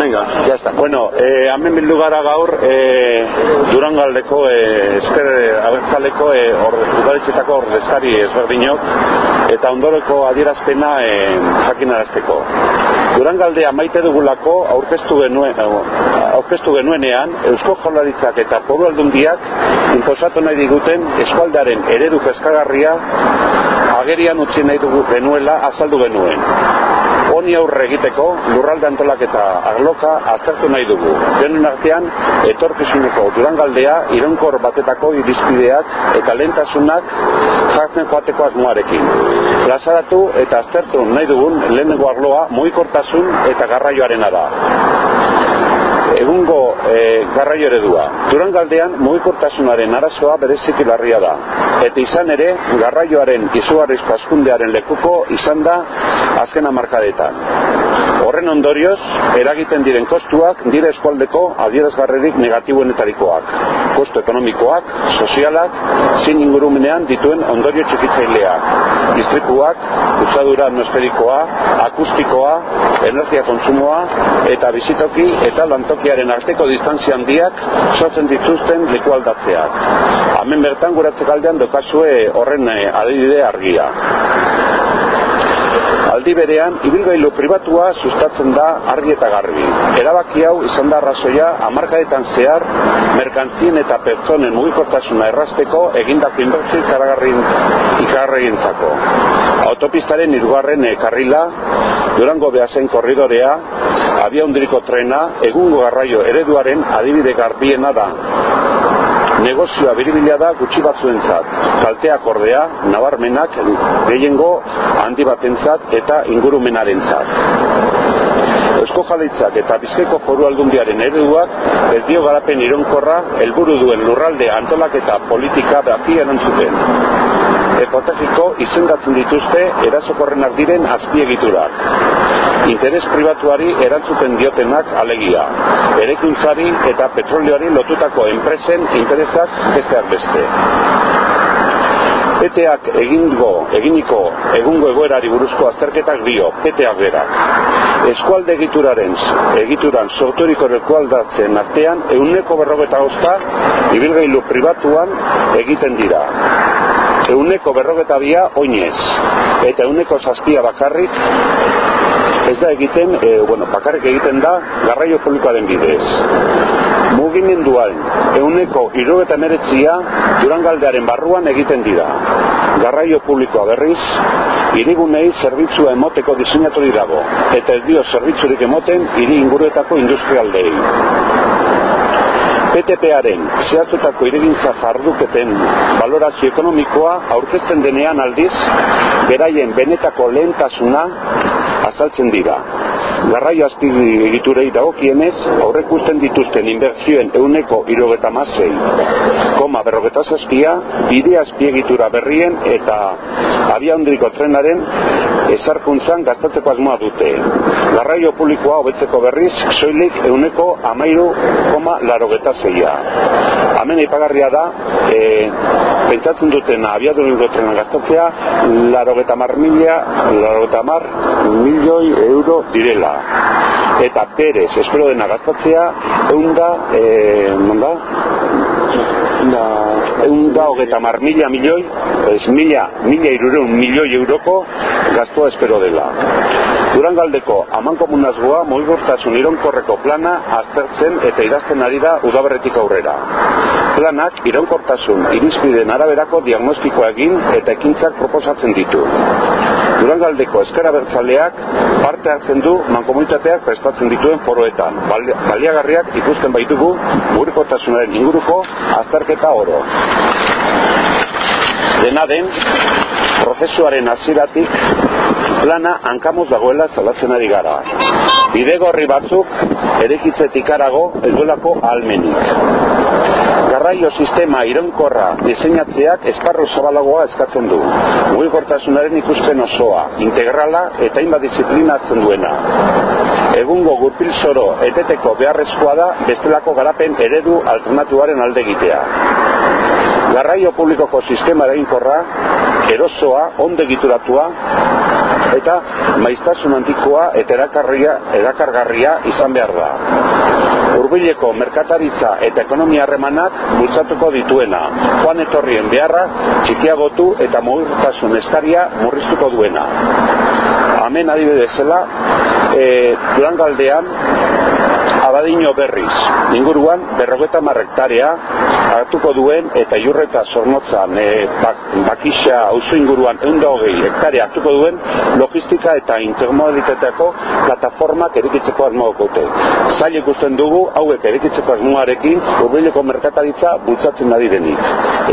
Venga, ya está. Bueno, eh, hemen bildu gara gaur eh, Durangaldeko eh, esker abertzaleko eh, udaletxetako ordezkari ezberdinok eta ondoreko adierazpena eh, jakinarazteko. Durangaldea maite dugulako aurkeztu genuen aurkeztu genuenean Eusko Jaurlaritzak eta Foru Aldundiak inposatu nahi diguten eskualdaren eredu peskagarria agerian utzi nahi dugu genuela azaldu genuen. Honi aurre egiteko lurralde antolaketa arloka aztertu nahi dugu. Denen artean etorkizuneko durangaldea ironkor batetako irizpideak eta lehentasunak jartzen joateko asmoarekin. Plazaratu eta aztertu nahi dugun lehenengo arloa mugikortasun eta garraioarena da egungo e, garraio eredua. Durangaldean mugikortasunaren arazoa bereziki larria da. Eta izan ere, garraioaren izugarrizko askundearen lekuko izan da azken amarkadetan. Horren ondorioz, eragiten diren kostuak dire eskualdeko adierazgarrerik negatibuenetarikoak. Kostu ekonomikoak, sozialak, zin ingurumenean dituen ondorio txikitzaileak. Distripuak, kutsadura atmosferikoa, akustikoa, energia kontsumoa, eta bizitoki eta lantokiaren arteko distantzia handiak sortzen dituzten leku aldatzeak. Hemen bertan guratze galdean dokazue horren adibide argia. Aldi berean, ibilgailu pribatua sustatzen da argi eta garbi. Erabaki hau izan da arrazoia amarkaetan zehar merkantzien eta pertsonen mugikortasuna errasteko egindako inbertsio ikaragarrin Autopistaren irugarren karrila, Durango behazen korridorea, abiaundriko trena, egungo garraio ereduaren adibide garbiena da negozioa biribila da gutxi batzuentzat. Kalteak ordea, nabarmenak gehiengo handi batentzat eta ingurumenarentzat. Eusko Jalitzak eta Bizkaiko Foru Aldundiaren ereduak ez dio garapen ironkorra helburu duen lurralde antolaketa politika baki erantzuten. Epotekiko izendatzen dituzte erasokorrenak diren azpiegiturak. Interes pribatuari erantzuten diotenak alegia. Erekuntzari eta petrolioari lotutako enpresen interesak besteak beste. PTak egingo, eginiko egungo egoerari buruzko azterketak dio, PTak berak. Eskualde egituraren, egituran sorturiko rekualdatzen artean, euneko berrogeta ozta, ibilgailu pribatuan egiten dira. Euneko berrogeta bia, oinez. Eta euneko zazpia bakarrik, ez da egiten, e, bueno, bakarrik egiten da, garraio publikoaren bidez mugimenduan euneko irrogeta meretzia durangaldearen barruan egiten dira. Garraio publikoa berriz, irigunei zerbitzua emoteko diseinatu dago, eta ez dio zerbitzurik emoten hiri inguruetako industrialdei. PTP-aren zehaztutako irigintza jarduketen valorazio ekonomikoa aurkezten denean aldiz, beraien benetako lehentasuna azaltzen dira. Garraio azpigi egiturei dagokienez, aurrekusten dituzten inbertzioen euneko irogeta masei, koma berrogeta zazpia, bide azpiegitura berrien eta abiaundriko trenaren ezarkuntzan gastatzeko asmoa dute. Garraio publikoa hobetzeko berriz, soilik euneko amairu koma larogeta zeia. Hemen ipagarria da, e, pentsatzen duten abiaduriko trenan gastatzea, larogeta mar mila, larogeta mar milioi euro direla eta perez espero dena gastatzea eunda e, da da eunda hogeta mar mila milioi ez mila, mila irureun milioi euroko gaztua espero dela Durangaldeko aman komunazgoa moigortasun ironkorreko plana aztertzen eta idazten ari da udaberretik aurrera. Planak ironkortasun irizpideen araberako diagnostikoa egin eta ekintzak proposatzen ditu. Durangaldeko eskara bertzaleak parte hartzen du mankomunitateak prestatzen dituen foroetan. Baliagarriak ikusten baitugu murikotasunaren inguruko azterketa oro. Dena den, prozesuaren hasieratik plana hankamuz dagoela salatzen ari gara. Bidegorri batzuk erekitzetik arago ez duelako garraio sistema ironkorra diseinatzeak esparru zabalagoa eskatzen du. Mugikortasunaren ikusten osoa, integrala eta hainbat disiplina hartzen duena. Egungo gurpil zoro eteteko beharrezkoa da bestelako garapen eredu alternatuaren alde egitea. Garraio publikoko sistema eraginkorra, erosoa, ondo egituratua, eta maiztasun antikoa eta erakarria, erakargarria izan behar da. Urbileko merkataritza eta ekonomia harremanak bultzatuko dituena, joan etorrien beharra txikiagotu eta mugurtasun eskaria murriztuko duena. Hemen adibidezela, e, Durangaldean abadino berriz, inguruan berrogeta marrektarea hartuko duen eta jurreta zornotzan e, bak, bakisa auzo inguruan eunda hogei hektare hartuko duen logistika eta intermodalitateako plataformak erikitzeko asmoa kote. Zail ikusten dugu hauek erikitzeko asmoarekin urbileko merkataritza bultzatzen ari denik.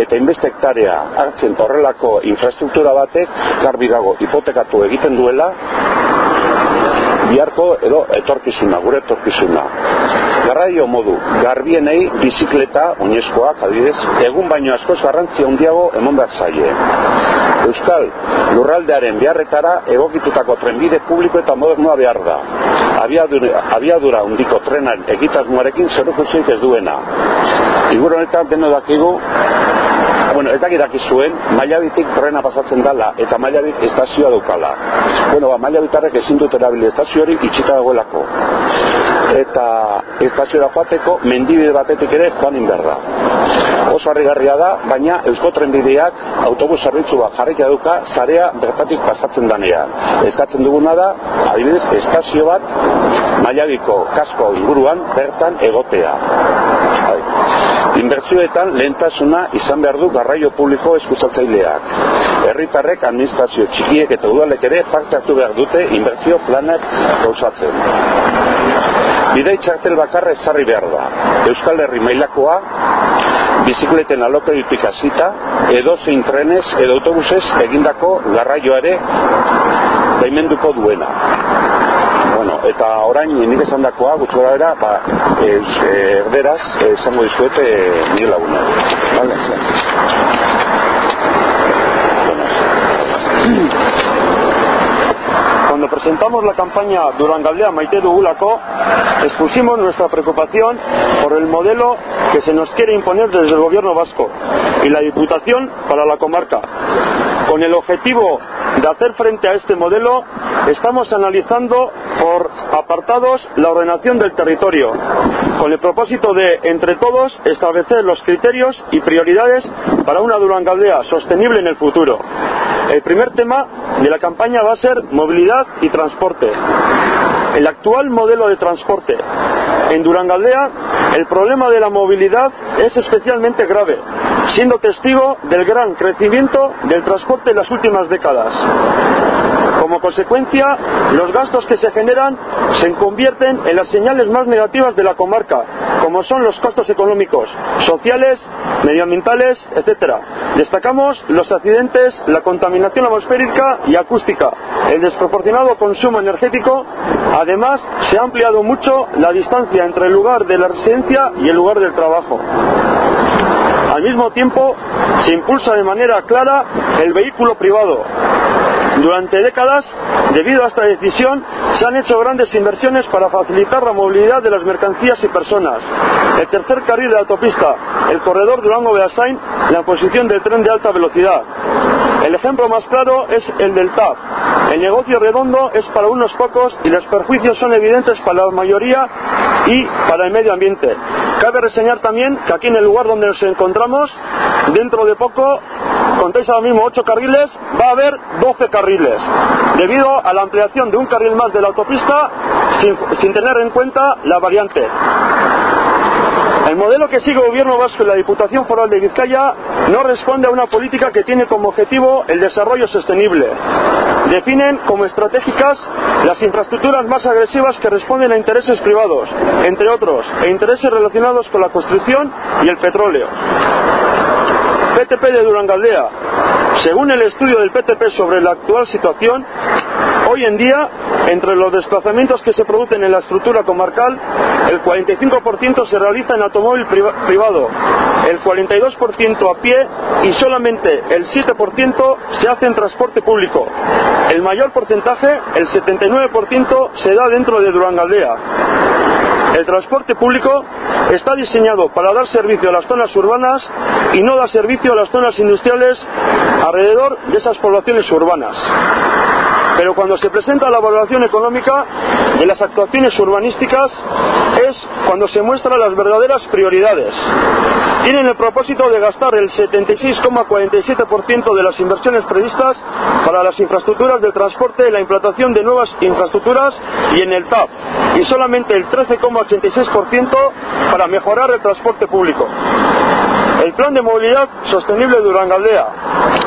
Eta inbeste hektarea hartzen horrelako infrastruktura batek garbi dago hipotekatu egiten duela biharko edo etorkizuna, gure etorkizuna. Garraio modu, garbienei bizikleta, oinezkoak, adibidez, egun baino askoz garrantzia handiago emon behar zaie. Euskal, lurraldearen beharretara egokitutako trenbide publiko eta modernoa behar da. Abiadura, abiadura undiko trenan egitasmoarekin zerukuzik ez duena. Igur honetan deno dakigu, bueno, ez dakit zuen, mailabitik trena pasatzen dala eta mailabit estazioa dukala. Bueno, ba, mailabitarrek ezin dut erabili estazio hori itxita dagoelako. Eta estazioa joateko mendibide batetik ere joan inberda. Oso harrigarria da, baina eusko trenbideak autobus zerbitzu bat jarrik duka zarea bertatik pasatzen danean. Eskatzen duguna da, adibidez, estazio bat mailabiko kasko inguruan bertan egotea. Bai. Inbertzioetan lehentasuna izan behar du garraio publiko eskuzatzaileak. Herritarrek administrazio txikiek eta udalek ere parte hartu behar dute inbertzio planak gauzatzen. Bidei txartel bakarra ezarri behar da. Euskal Herri mailakoa, bizikleten alokeritik hasita, edo zein trenez, edo autobusez egindako garraioare daimenduko duena eta orain nik esan dakoa, gutxu gara era, ba, ez, eh, erderaz, esango dizuete nire laguna. Vale? Cuando presentamos la campaña Durangaldea Maite Dugulaco, expusimos nuestra preocupación por el modelo que se nos quiere imponer desde el gobierno vasco y la Diputación para la comarca, con el objetivo de hacer frente a este modelo, estamos analizando por apartados la ordenación del territorio, con el propósito de, entre todos, establecer los criterios y prioridades para una Durangaldea sostenible en el futuro. El primer tema de la campaña va a ser movilidad y transporte. El actual modelo de transporte en Durangaldea, el problema de la movilidad es especialmente grave, siendo testigo del gran crecimiento del transporte en las últimas décadas. Como consecuencia, los gastos que se generan se convierten en las señales más negativas de la comarca, como son los costos económicos, sociales, medioambientales, etc. Destacamos los accidentes, la contaminación atmosférica y acústica, el desproporcionado consumo energético. Además, se ha ampliado mucho la distancia entre el lugar de la residencia y el lugar del trabajo. Al mismo tiempo, se impulsa de manera clara el vehículo privado, durante décadas, debido a esta decisión, se han hecho grandes inversiones para facilitar la movilidad de las mercancías y personas. El tercer carril de autopista, el corredor Durango-Beasain, la posición del tren de alta velocidad. El ejemplo más claro es el del TAP. El negocio redondo es para unos pocos y los perjuicios son evidentes para la mayoría y para el medio ambiente. Cabe reseñar también que aquí en el lugar donde nos encontramos, dentro de poco, contáis ahora mismo 8 carriles, va a haber 12 carriles, debido a la ampliación de un carril más de la autopista sin, sin tener en cuenta la variante. El modelo que sigue el Gobierno vasco y la Diputación Foral de Vizcaya no responde a una política que tiene como objetivo el desarrollo sostenible. Definen como estratégicas las infraestructuras más agresivas que responden a intereses privados, entre otros, e intereses relacionados con la construcción y el petróleo. PTP de Durangaldea. Según el estudio del PTP sobre la actual situación, hoy en día, entre los desplazamientos que se producen en la estructura comarcal, el 45% se realiza en automóvil privado, el 42% a pie y solamente el 7% se hace en transporte público. El mayor porcentaje, el 79%, se da dentro de Durangaldea. El transporte público está diseñado para dar servicio a las zonas urbanas y no da servicio a las zonas industriales alrededor de esas poblaciones urbanas. pero cuando se presenta la valoración económica de las actuaciones urbanísticas es cuando se muestran las verdaderas prioridades. Tienen el propósito de gastar el 76,47% de las inversiones previstas para las infraestructuras de transporte, la implantación de nuevas infraestructuras y en el TAP, y solamente el 13,86% para mejorar el transporte público. El plan de movilidad sostenible de Durangaldea.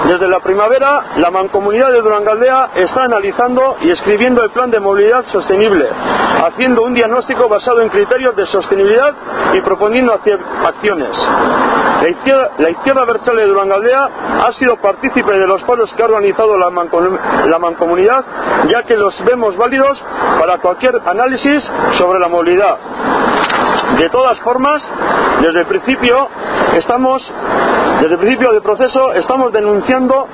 Desde la primavera, la mancomunidad de Durangaldea está analizando y escribiendo el plan de movilidad sostenible, haciendo un diagnóstico basado en criterios de sostenibilidad y proponiendo acciones. La izquierda, la de Durangaldea ha sido partícipe de los foros que ha organizado la, mancomunidad, ya que los vemos válidos para cualquier análisis sobre la movilidad. De todas formas, desde el principio estamos, desde el principio del proceso, estamos denunciando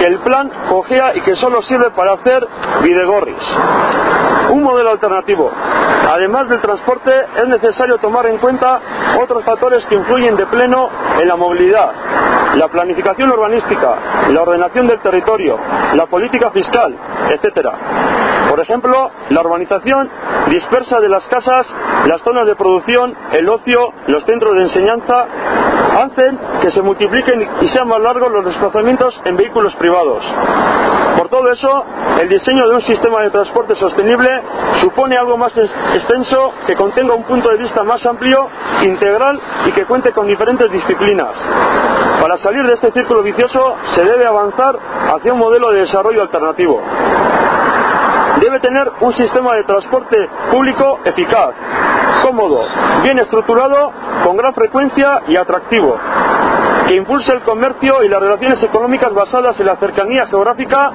que el plan cogea y que solo sirve para hacer videgorris. Un modelo alternativo. Además del transporte, es necesario tomar en cuenta otros factores que influyen de pleno en la movilidad. La planificación urbanística, la ordenación del territorio, la política fiscal, etcétera. Por ejemplo, la urbanización dispersa de las casas, las zonas de producción, el ocio, los centros de enseñanza, hacen que se multipliquen y sean más largos los desplazamientos en vehículos privados. Por todo eso, el diseño de un sistema de transporte sostenible supone algo más extenso que contenga un punto de vista más amplio, integral y que cuente con diferentes disciplinas. Para salir de este círculo vicioso se debe avanzar hacia un modelo de desarrollo alternativo debe tener un sistema de transporte público eficaz, cómodo, bien estructurado, con gran frecuencia y atractivo, que impulse el comercio y las relaciones económicas basadas en la cercanía geográfica,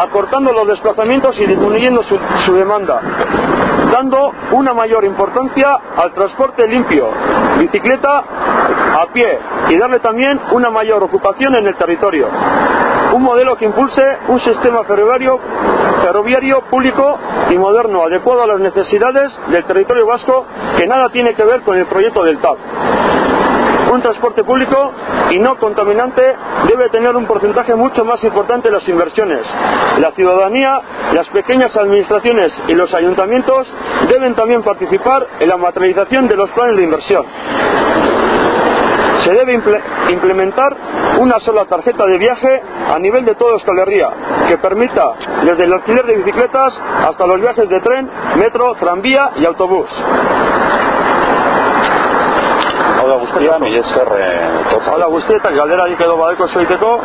acortando los desplazamientos y disminuyendo su, demanda, dando una mayor importancia al transporte limpio, bicicleta a pie y darle también una mayor ocupación en el territorio. Un modelo que impulse un sistema ferroviario público y moderno, adecuado a las necesidades del territorio vasco, que nada tiene que ver con el proyecto del TAP. Un transporte público y no contaminante debe tener un porcentaje mucho más importante en las inversiones. La ciudadanía, las pequeñas administraciones y los ayuntamientos deben también participar en la materialización de los planes de inversión se debe implementar una sola tarjeta de viaje a nivel de toda Euskal que permita desde el alquiler de bicicletas hasta los viajes de tren, metro, tranvía y autobús. Hola guztia, mi esker Hola guztia, eta galdera dikedo badeko zoiteko.